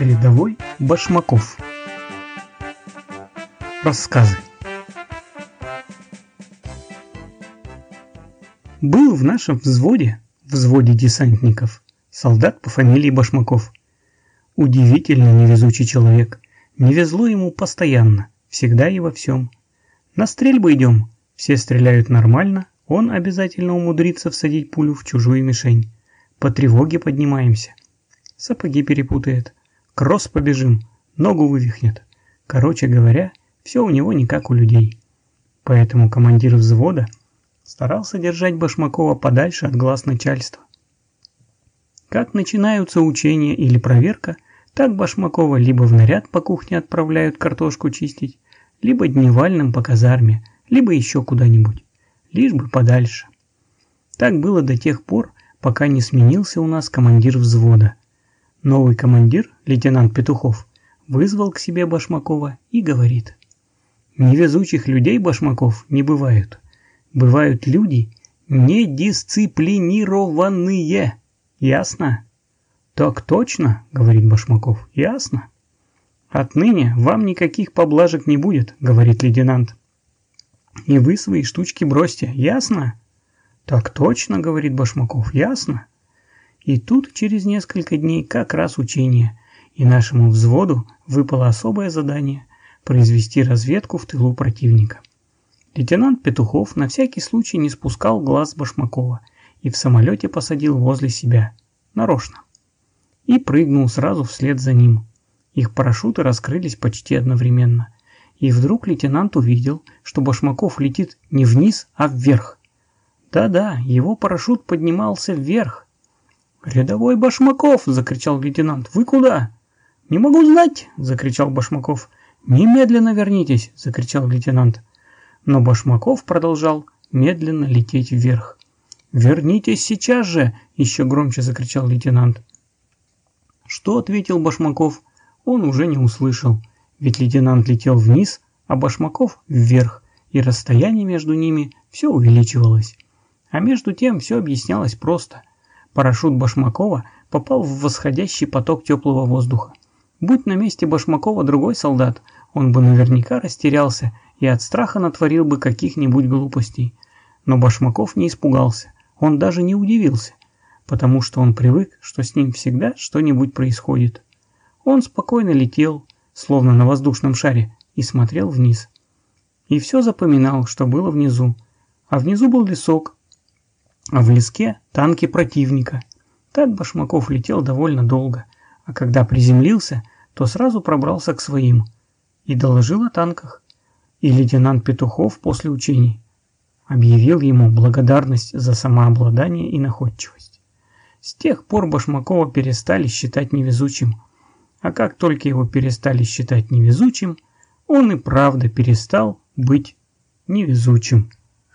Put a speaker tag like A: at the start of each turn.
A: Рядовой Башмаков Рассказы Был в нашем взводе, взводе десантников, солдат по фамилии Башмаков. Удивительно невезучий человек. Не везло ему постоянно, всегда и во всем. На стрельбу идем, все стреляют нормально, он обязательно умудрится всадить пулю в чужую мишень. По тревоге поднимаемся. Сапоги перепутает. Кросс побежим, ногу вывихнет. Короче говоря, все у него не как у людей. Поэтому командир взвода старался держать Башмакова подальше от глаз начальства. Как начинаются учения или проверка, так Башмакова либо в наряд по кухне отправляют картошку чистить, либо дневальным по казарме, либо еще куда-нибудь, лишь бы подальше. Так было до тех пор, пока не сменился у нас командир взвода. Новый командир, лейтенант Петухов, вызвал к себе Башмакова и говорит. Невезучих людей, Башмаков, не бывают. Бывают люди недисциплинированные. Ясно? Так точно, говорит Башмаков, ясно. Отныне вам никаких поблажек не будет, говорит лейтенант. И вы свои штучки бросьте, ясно? Так точно, говорит Башмаков, ясно. И тут через несколько дней как раз учение, и нашему взводу выпало особое задание – произвести разведку в тылу противника. Лейтенант Петухов на всякий случай не спускал глаз Башмакова и в самолете посадил возле себя, нарочно. И прыгнул сразу вслед за ним. Их парашюты раскрылись почти одновременно. И вдруг лейтенант увидел, что Башмаков летит не вниз, а вверх. Да-да, его парашют поднимался вверх, «Рядовой Башмаков!» – закричал лейтенант. «Вы куда?» «Не могу знать!» – закричал Башмаков. «Немедленно вернитесь!» – закричал лейтенант. Но Башмаков продолжал медленно лететь вверх. «Вернитесь сейчас же!» – еще громче закричал лейтенант. Что ответил Башмаков, он уже не услышал, ведь лейтенант летел вниз, а Башмаков вверх, и расстояние между ними все увеличивалось. А между тем все объяснялось просто. Парашют Башмакова попал в восходящий поток теплого воздуха. Будь на месте Башмакова другой солдат, он бы наверняка растерялся и от страха натворил бы каких-нибудь глупостей. Но Башмаков не испугался, он даже не удивился, потому что он привык, что с ним всегда что-нибудь происходит. Он спокойно летел, словно на воздушном шаре, и смотрел вниз. И все запоминал, что было внизу. А внизу был лесок, а в леске танки противника. Так Башмаков летел довольно долго, а когда приземлился, то сразу пробрался к своим и доложил о танках. И лейтенант Петухов после учений объявил ему благодарность за самообладание и находчивость. С тех пор Башмакова перестали считать невезучим, а как только его перестали считать невезучим, он и правда перестал быть невезучим.